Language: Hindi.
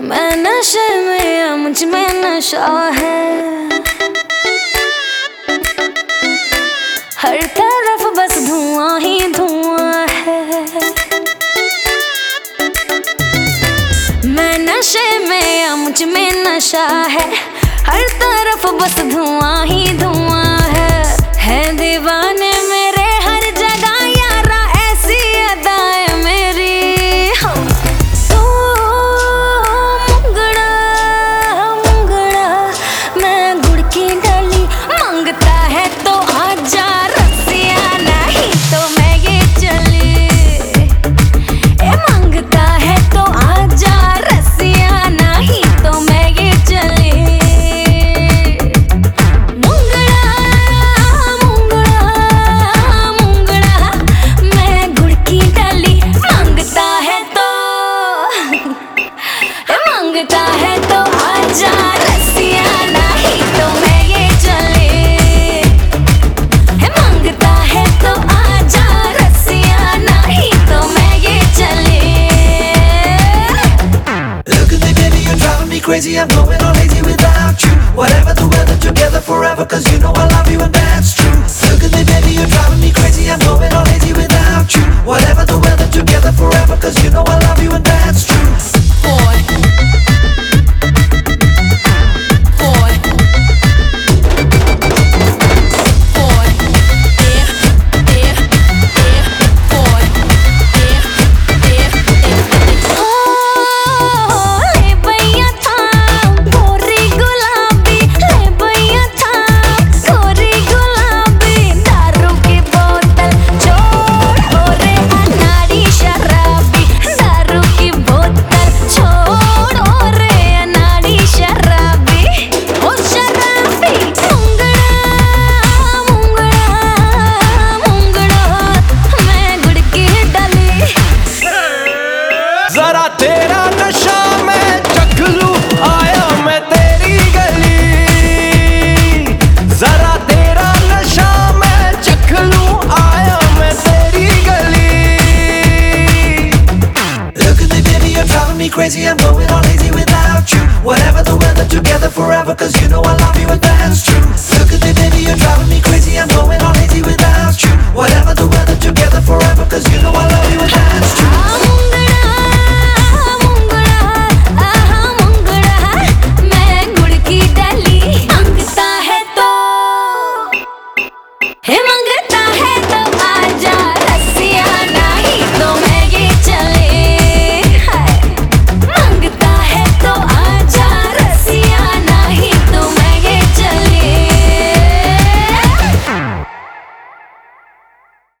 मैं नशे में मुझमें नशा है। हर तरफ़ बस धुआँ ही धुआँ है। मैं नशे में मुझमें नशा है। हर तरफ़ बस धुआँ ही धुआँ माँगता है तो आजा रसिया नहीं तो मैं ये चली है माँगता है तो आजा रसिया नहीं तो मैं ये चली Look at me, baby, you're driving me crazy. I'm going all lazy without you. Whatever crazy, I'm going all lazy without you. Whatever the